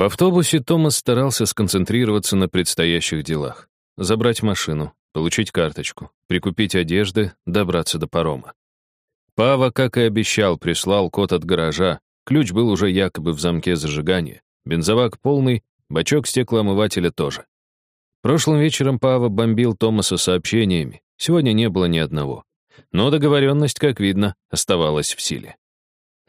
В автобусе Томас старался сконцентрироваться на предстоящих делах. Забрать машину, получить карточку, прикупить одежды, добраться до парома. Пава, как и обещал, прислал код от гаража. Ключ был уже якобы в замке зажигания. Бензовак полный, бачок стеклоомывателя тоже. Прошлым вечером Пава бомбил Томаса сообщениями. Сегодня не было ни одного. Но договоренность, как видно, оставалась в силе.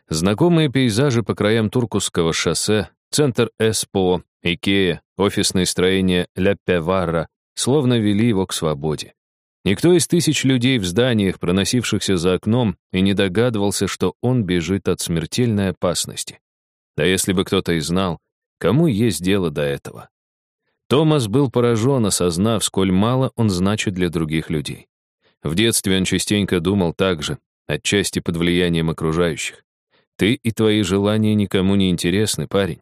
Знакомые пейзажи по краям Туркусского шоссе, центр СПО, Икея, офисные строения Ля словно вели его к свободе. Никто из тысяч людей в зданиях, проносившихся за окном, и не догадывался, что он бежит от смертельной опасности. Да если бы кто-то и знал, кому есть дело до этого. Томас был поражен, осознав, сколь мало он значит для других людей. В детстве он частенько думал так же, отчасти под влиянием окружающих. Ты и твои желания никому не интересны, парень.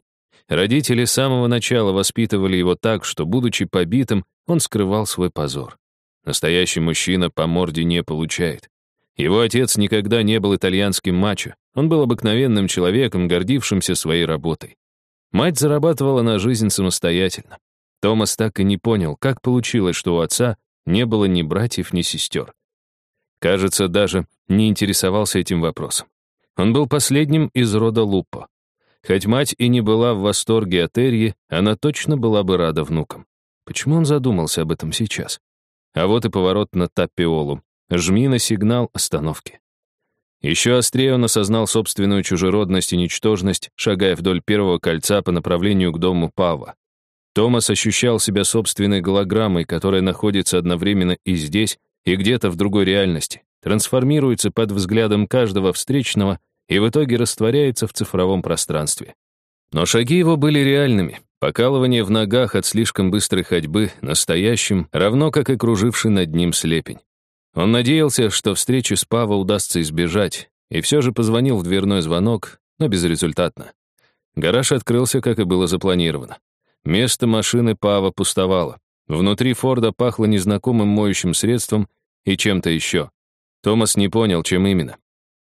Родители с самого начала воспитывали его так, что, будучи побитым, он скрывал свой позор. Настоящий мужчина по морде не получает. Его отец никогда не был итальянским мачо. Он был обыкновенным человеком, гордившимся своей работой. Мать зарабатывала на жизнь самостоятельно. Томас так и не понял, как получилось, что у отца не было ни братьев, ни сестер. Кажется, даже не интересовался этим вопросом. Он был последним из рода Лупо. Хоть мать и не была в восторге от Эрьи, она точно была бы рада внукам. Почему он задумался об этом сейчас? А вот и поворот на Таппиолу. Жми на сигнал остановки. Еще острее он осознал собственную чужеродность и ничтожность, шагая вдоль первого кольца по направлению к дому Пава. Томас ощущал себя собственной голограммой, которая находится одновременно и здесь, и где-то в другой реальности, трансформируется под взглядом каждого встречного и в итоге растворяется в цифровом пространстве. Но шаги его были реальными, покалывание в ногах от слишком быстрой ходьбы настоящим, равно как и круживший над ним слепень. Он надеялся, что встречи с Паво удастся избежать, и все же позвонил в дверной звонок, но безрезультатно. Гараж открылся, как и было запланировано. Место машины Пава пустовало. Внутри Форда пахло незнакомым моющим средством и чем-то еще. Томас не понял, чем именно.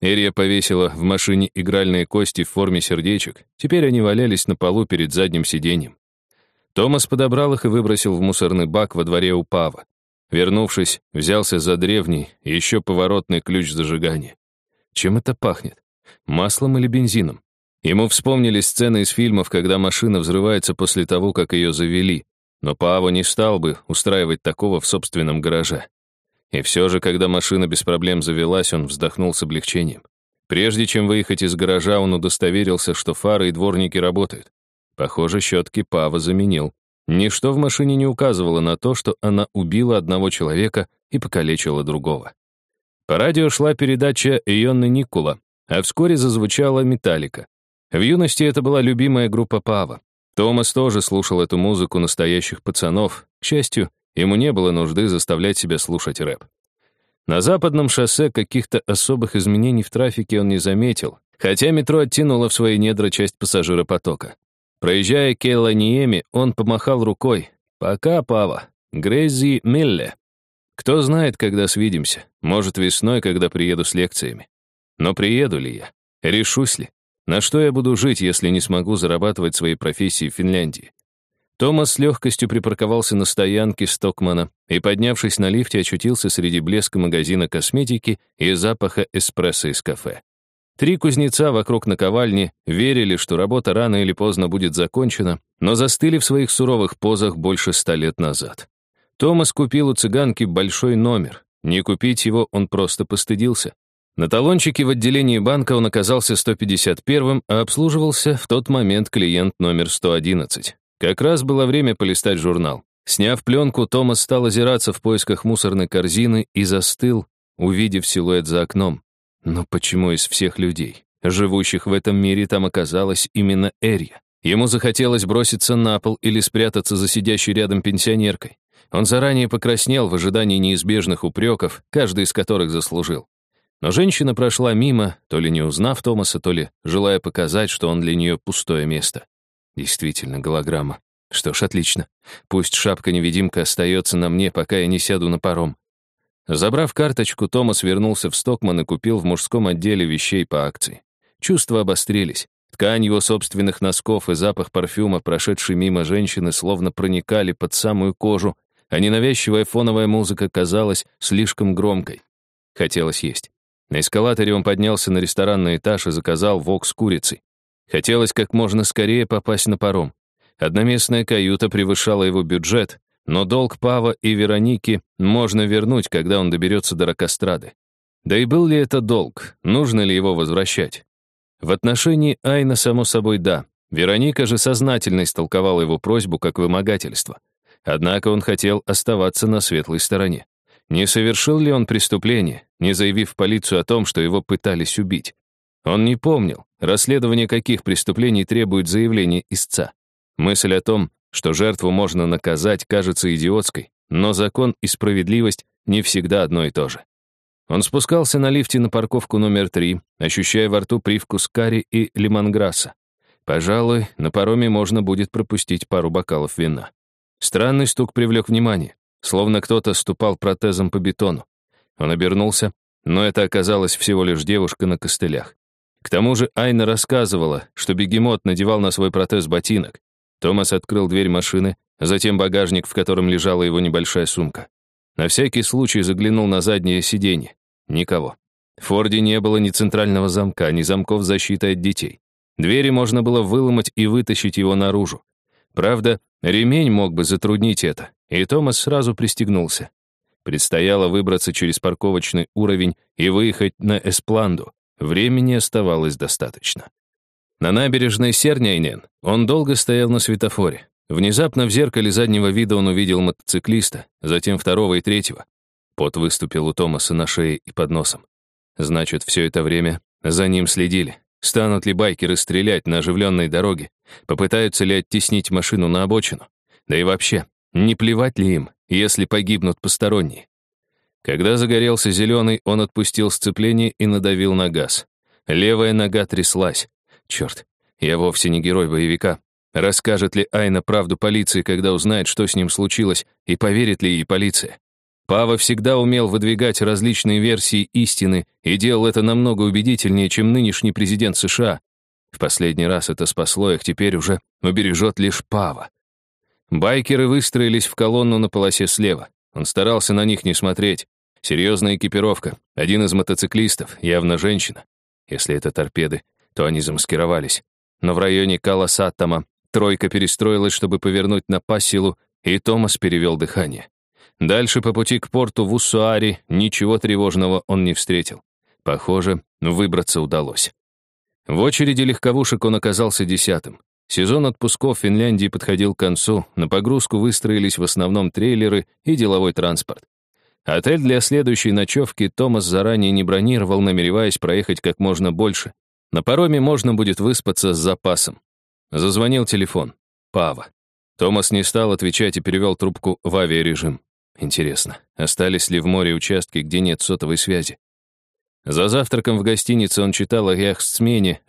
Эрия повесила в машине игральные кости в форме сердечек. Теперь они валялись на полу перед задним сиденьем. Томас подобрал их и выбросил в мусорный бак во дворе у Пава. Вернувшись, взялся за древний, еще поворотный ключ зажигания. Чем это пахнет? Маслом или бензином? Ему вспомнились сцены из фильмов, когда машина взрывается после того, как ее завели. Но Паво не стал бы устраивать такого в собственном гараже. И все же, когда машина без проблем завелась, он вздохнул с облегчением. Прежде чем выехать из гаража, он удостоверился, что фары и дворники работают. Похоже, щетки Пава заменил. Ничто в машине не указывало на то, что она убила одного человека и покалечила другого. По радио шла передача Ионны Никула, а вскоре зазвучала «Металлика». В юности это была любимая группа Пава. Томас тоже слушал эту музыку настоящих пацанов. К счастью, Ему не было нужды заставлять себя слушать рэп. На западном шоссе каких-то особых изменений в трафике он не заметил, хотя метро оттянуло в свои недра часть пассажиропотока. Проезжая Кейла-Ниеми, он помахал рукой. «Пока, Пава. Грейзи Милле. Кто знает, когда свидимся. Может, весной, когда приеду с лекциями. Но приеду ли я? Решусь ли? На что я буду жить, если не смогу зарабатывать своей профессии в Финляндии? Томас с легкостью припарковался на стоянке Стокмана и, поднявшись на лифте, очутился среди блеска магазина косметики и запаха эспрессо из кафе. Три кузнеца вокруг наковальни верили, что работа рано или поздно будет закончена, но застыли в своих суровых позах больше ста лет назад. Томас купил у цыганки большой номер. Не купить его он просто постыдился. На талончике в отделении банка он оказался 151-м, а обслуживался в тот момент клиент номер 111. Как раз было время полистать журнал. Сняв пленку, Томас стал озираться в поисках мусорной корзины и застыл, увидев силуэт за окном. Но почему из всех людей, живущих в этом мире, там оказалась именно Эрия? Ему захотелось броситься на пол или спрятаться за сидящей рядом пенсионеркой. Он заранее покраснел в ожидании неизбежных упреков, каждый из которых заслужил. Но женщина прошла мимо, то ли не узнав Томаса, то ли желая показать, что он для нее пустое место. Действительно, голограмма. Что ж, отлично. Пусть шапка-невидимка остается на мне, пока я не сяду на паром. Забрав карточку, Томас вернулся в Стокман и купил в мужском отделе вещей по акции. Чувства обострились. Ткань его собственных носков и запах парфюма, прошедший мимо женщины, словно проникали под самую кожу, а ненавязчивая фоновая музыка казалась слишком громкой. Хотелось есть. На эскалаторе он поднялся на ресторанный этаж и заказал вок с курицей. Хотелось как можно скорее попасть на паром. Одноместная каюта превышала его бюджет, но долг Пава и Вероники можно вернуть, когда он доберется до Рокострады. Да и был ли это долг? Нужно ли его возвращать? В отношении Айна, само собой, да. Вероника же сознательно истолковала его просьбу как вымогательство. Однако он хотел оставаться на светлой стороне. Не совершил ли он преступление, не заявив в полицию о том, что его пытались убить? Он не помнил, расследование каких преступлений требует заявления истца. Мысль о том, что жертву можно наказать, кажется идиотской, но закон и справедливость не всегда одно и то же. Он спускался на лифте на парковку номер три, ощущая во рту привкус карри и лимонграсса. Пожалуй, на пароме можно будет пропустить пару бокалов вина. Странный стук привлек внимание, словно кто-то ступал протезом по бетону. Он обернулся, но это оказалась всего лишь девушка на костылях. К тому же Айна рассказывала, что бегемот надевал на свой протез ботинок. Томас открыл дверь машины, затем багажник, в котором лежала его небольшая сумка. На всякий случай заглянул на заднее сиденье. Никого. В Форде не было ни центрального замка, ни замков защиты от детей. Двери можно было выломать и вытащить его наружу. Правда, ремень мог бы затруднить это, и Томас сразу пристегнулся. Предстояло выбраться через парковочный уровень и выехать на Эспланду. Времени оставалось достаточно. На набережной Серняйнен он долго стоял на светофоре. Внезапно в зеркале заднего вида он увидел мотоциклиста, затем второго и третьего. Пот выступил у Томаса на шее и под носом. Значит, все это время за ним следили. Станут ли байкеры стрелять на оживленной дороге? Попытаются ли оттеснить машину на обочину? Да и вообще, не плевать ли им, если погибнут посторонние? Когда загорелся зеленый, он отпустил сцепление и надавил на газ. Левая нога тряслась. Черт, я вовсе не герой боевика. Расскажет ли Айна правду полиции, когда узнает, что с ним случилось, и поверит ли ей полиция? Пава всегда умел выдвигать различные версии истины и делал это намного убедительнее, чем нынешний президент США. В последний раз это спасло их, теперь уже убережет лишь Пава. Байкеры выстроились в колонну на полосе слева. Он старался на них не смотреть. Серьезная экипировка. Один из мотоциклистов, явно женщина. Если это торпеды, то они замаскировались. Но в районе Каласаттама Тройка перестроилась, чтобы повернуть на Пассилу, и Томас перевел дыхание. Дальше по пути к порту в Уссуари ничего тревожного он не встретил. Похоже, выбраться удалось. В очереди легковушек он оказался десятым. Сезон отпусков в Финляндии подходил к концу, на погрузку выстроились в основном трейлеры и деловой транспорт. Отель для следующей ночевки Томас заранее не бронировал, намереваясь проехать как можно больше. На пароме можно будет выспаться с запасом. Зазвонил телефон. Пава. Томас не стал отвечать и перевел трубку в авиарежим. Интересно, остались ли в море участки, где нет сотовой связи? За завтраком в гостинице он читал о яхтсмене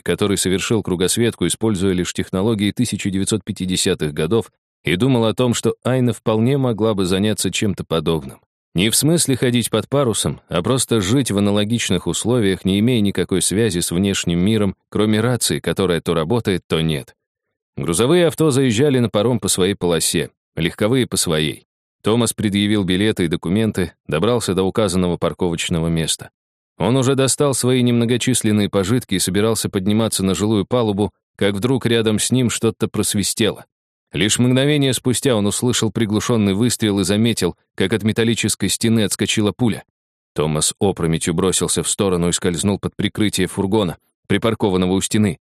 который совершил кругосветку, используя лишь технологии 1950-х годов, и думал о том, что Айна вполне могла бы заняться чем-то подобным. Не в смысле ходить под парусом, а просто жить в аналогичных условиях, не имея никакой связи с внешним миром, кроме рации, которая то работает, то нет. Грузовые авто заезжали на паром по своей полосе, легковые по своей. Томас предъявил билеты и документы, добрался до указанного парковочного места. Он уже достал свои немногочисленные пожитки и собирался подниматься на жилую палубу, как вдруг рядом с ним что-то просвистело. Лишь мгновение спустя он услышал приглушенный выстрел и заметил, как от металлической стены отскочила пуля. Томас опрометью бросился в сторону и скользнул под прикрытие фургона, припаркованного у стены.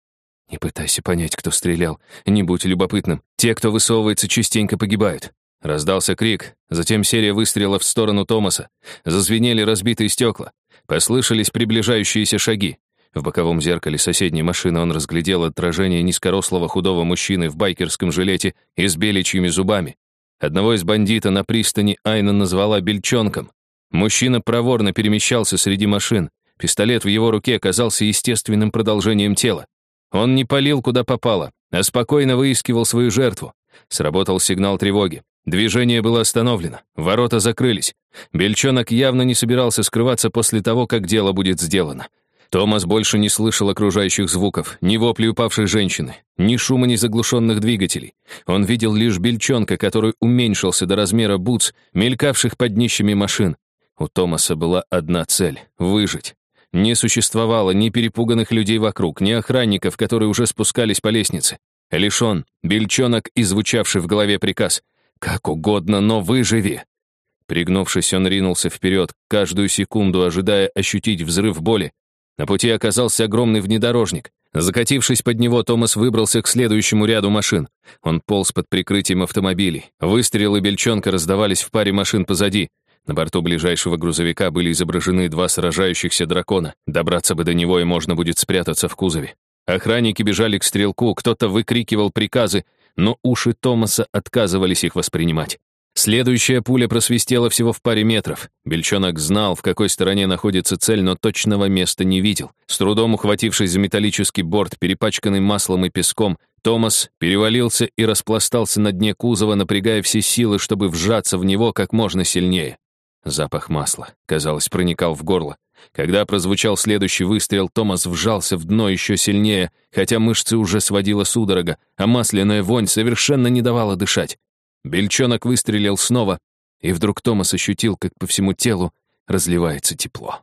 «Не пытайся понять, кто стрелял. Не будь любопытным. Те, кто высовывается, частенько погибают». Раздался крик, затем серия выстрелов в сторону Томаса. Зазвенели разбитые стекла. Послышались приближающиеся шаги. В боковом зеркале соседней машины он разглядел отражение низкорослого худого мужчины в байкерском жилете и с беличьими зубами. Одного из бандита на пристани Айна назвала бельчонком. Мужчина проворно перемещался среди машин. Пистолет в его руке оказался естественным продолжением тела. Он не палил, куда попало, а спокойно выискивал свою жертву. Сработал сигнал тревоги. Движение было остановлено, ворота закрылись. Бельчонок явно не собирался скрываться после того, как дело будет сделано. Томас больше не слышал окружающих звуков, ни вопли упавшей женщины, ни шума незаглушенных двигателей. Он видел лишь бельчонка, который уменьшился до размера бутс, мелькавших под днищами машин. У Томаса была одна цель — выжить. Не существовало ни перепуганных людей вокруг, ни охранников, которые уже спускались по лестнице. Лишь он, бельчонок и звучавший в голове приказ «Как угодно, но выживи!» Пригнувшись, он ринулся вперед, каждую секунду ожидая ощутить взрыв боли, на пути оказался огромный внедорожник. Закатившись под него, Томас выбрался к следующему ряду машин. Он полз под прикрытием автомобилей. Выстрелы бельчонка раздавались в паре машин позади. На борту ближайшего грузовика были изображены два сражающихся дракона. Добраться бы до него, и можно будет спрятаться в кузове. Охранники бежали к стрелку, кто-то выкрикивал приказы, но уши Томаса отказывались их воспринимать. Следующая пуля просвистела всего в паре метров. Бельчонок знал, в какой стороне находится цель, но точного места не видел. С трудом ухватившись за металлический борт, перепачканный маслом и песком, Томас перевалился и распластался на дне кузова, напрягая все силы, чтобы вжаться в него как можно сильнее. Запах масла, казалось, проникал в горло. Когда прозвучал следующий выстрел, Томас вжался в дно еще сильнее, хотя мышцы уже сводила судорога, а масляная вонь совершенно не давала дышать. Бельчонок выстрелил снова, и вдруг Томас ощутил, как по всему телу разливается тепло.